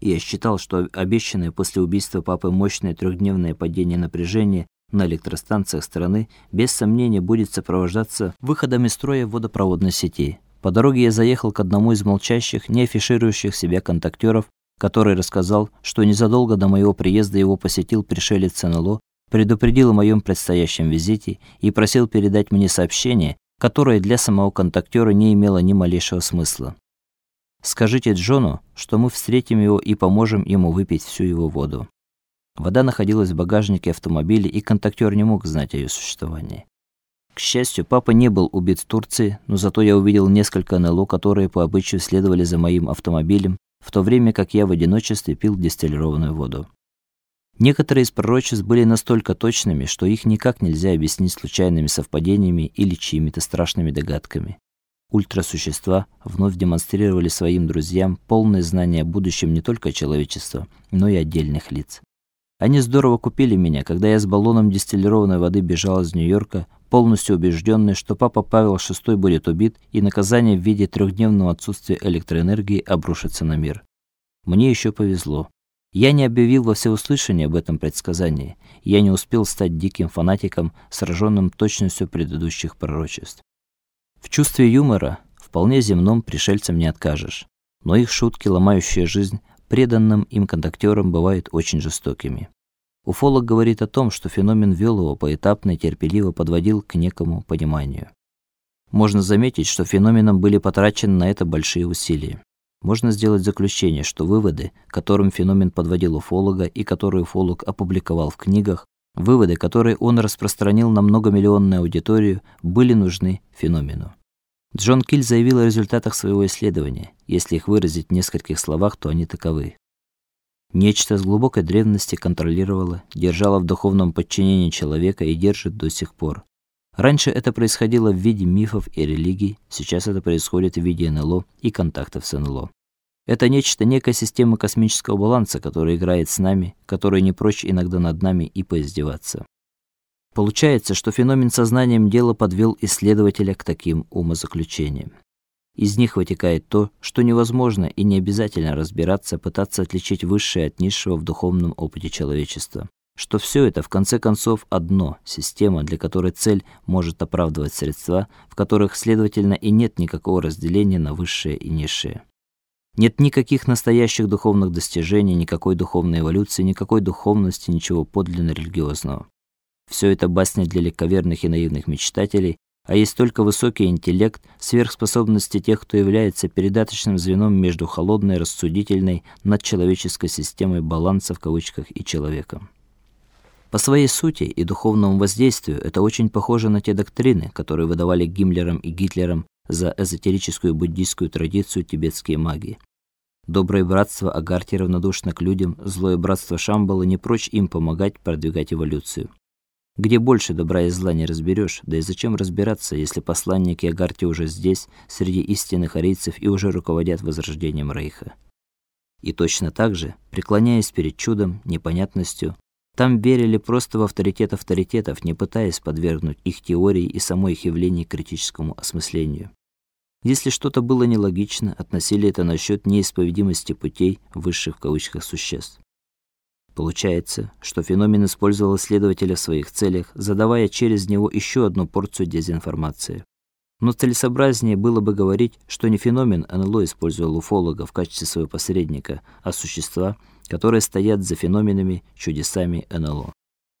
И я считал, что обещанное после убийства папы мощное трехдневное падение напряжения на электростанциях страны без сомнения будет сопровождаться выходом из строя водопроводной сети. По дороге я заехал к одному из молчащих, не афиширующих себя контактёров, который рассказал, что незадолго до моего приезда его посетил пришелец НЛО, предупредил о моем предстоящем визите и просил передать мне сообщение, которое для самого контактёра не имело ни малейшего смысла. Скажите Джону, что мы встретим его и поможем ему выпить всю его воду. Вода находилась в багажнике автомобиля, и контактёр не мог знать о её существовании. К счастью, папа не был убит в Турции, но зато я увидел несколько НЛО, которые по обычаю следовали за моим автомобилем, в то время как я в одиночестве пил дистиллированную воду. Некоторые из пророчеств были настолько точными, что их никак нельзя объяснить случайными совпадениями или чьими-то страшными догадками. Ультрасущества вновь демонстрировали своим друзьям полное знание о будущем не только человечества, но и отдельных лиц. Они здорово купили меня, когда я с баллоном дистиллированной воды бежал из Нью-Йорка, полностью убежденный, что папа Павел VI будет убит и наказание в виде трехдневного отсутствия электроэнергии обрушится на мир. Мне еще повезло. Я не объявил во всеуслышание об этом предсказании. Я не успел стать диким фанатиком, сраженным точностью предыдущих пророчеств. В чувстве юмора вполне земном пришельцам не откажешь, но их шутки, ломающие жизнь преданным им контактёрам, бывают очень жестокими. Уфолог говорит о том, что феномен его поэтапно и терпеливо подводил к некому пониманию. Можно заметить, что феноменом были потрачены на это большие усилия. Можно сделать заключение, что выводы, к которым феномен подводил уфолога и которые уфолог опубликовал в книгах, выводы, которые он распространил на многомиллионную аудиторию, были нужны феномену. Джон Киль заявил о результатах своего исследования. Если их выразить в нескольких словах, то они таковы: Нечто с глубокой древности контролировало, держало в духовном подчинении человека и держит до сих пор. Раньше это происходило в виде мифов и религий, сейчас это происходит в виде НЛО и контактов с НЛО. Это нечто, некая система космического баланса, которая играет с нами, которая не прочь иногда над нами и поиздеваться. Получается, что феномен сознанием дела подвел исследователя к таким умозаключениям. Из них вытекает то, что невозможно и не обязательно разбираться, пытаться отличить высшее от низшего в духовном опыте человечества что все это в конце концов одно система, для которой цель может оправдывать средства, в которых, следовательно, и нет никакого разделения на высшее и низшее. Нет никаких настоящих духовных достижений, никакой духовной эволюции, никакой духовности, ничего подлинно религиозного. Все это басни для легковерных и наивных мечтателей, а есть только высокий интеллект, сверхспособности тех, кто является передаточным звеном между холодной, рассудительной, надчеловеческой системой баланса в кавычках и человеком. По своей сути и духовному воздействию это очень похоже на те доктрины, которые выдавали Гиммлером и Гитлером за эзотерическую буддийскую традицию тибетские маги. Доброе братство Агарти равнодушно к людям, злое братство Шамбала не прочь им помогать продвигать эволюцию. Где больше добра и зла не разберешь, да и зачем разбираться, если посланники Агарти уже здесь, среди истинных арийцев и уже руководят возрождением Рейха. И точно так же, преклоняясь перед чудом, непонятностью, там верили просто в авторитет авторитетов, не пытаясь подвергнуть их теории и самой их явлений критическому осмыслению. Если что-то было нелогично, относили это насчет неисповедимости путей высших в кавычках существ. Получается, что феномен использовал исследователя в своих целях, задавая через него еще одну порцию дезинформации. Но целесообразнее было бы говорить, что не феномен НЛО использовал уфолога в качестве своего посредника, а существа, которые стоят за феноменами, чудесами НЛО.